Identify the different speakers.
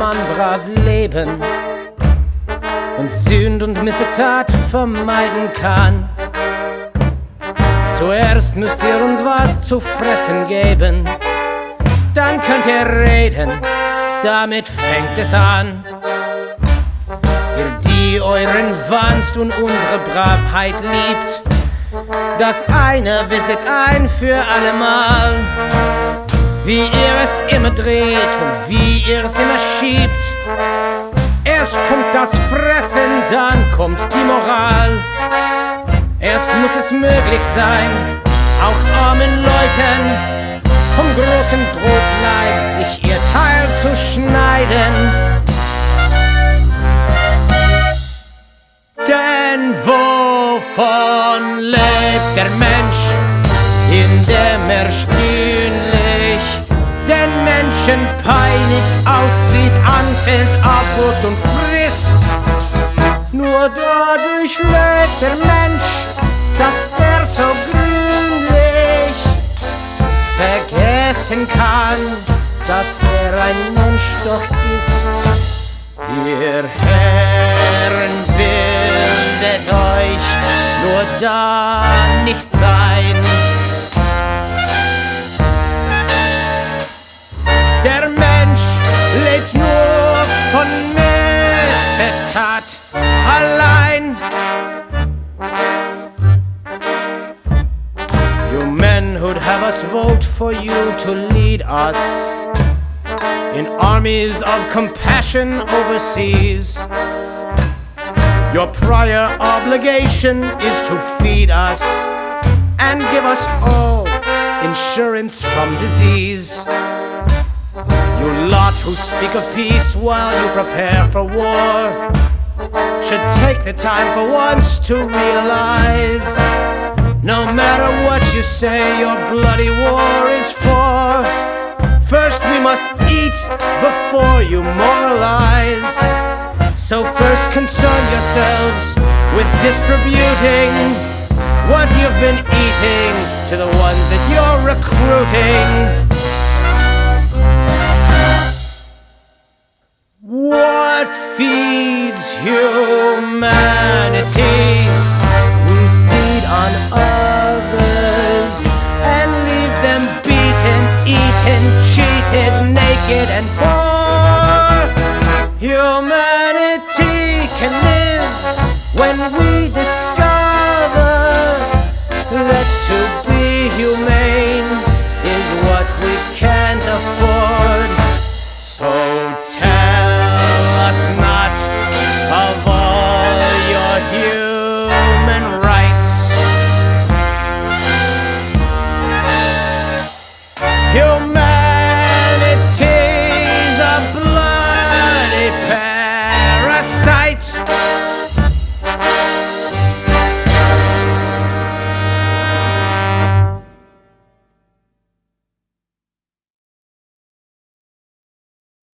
Speaker 1: man brav leben und Sünd und Missetat vermeiden kann. Zuerst müsst ihr uns was zu fressen geben, dann könnt ihr reden, damit fängt es an. Ihr, die euren Wanst und unsere Bravheit liebt, das eine wisset ein für allemal. Wie ihr es immer dreht und wie ihr es immer schiebt. Erst kommt das Fressen, dann kommt die Moral. Erst muss es möglich sein, auch armen Leuten vom großen Brotleib sich ihr Teil zu schneiden. Denn wovon lebt der Mensch, indem er stühnlich den Peinigt, auszieht, anfällt, abwurgt und frisst? Nur dadurch lebt der Mensch, dass er so grünlich vergessen kann, dass er ein Mensch doch ist. Ihr Herren bildet euch nur da nicht sein. Allein. You men who'd have us vote for you to lead us in armies of compassion overseas. Your prior obligation is to feed us and give us all insurance from disease. You lot who speak of peace while you prepare for war should take the time for once to realize no matter what you say, your bloody war is for. First, we must eat before you moralize. So, first, concern yourselves with distributing what you've been eating to the ones that you're recruiting. What feeds Humanity can live when we discover that to be human.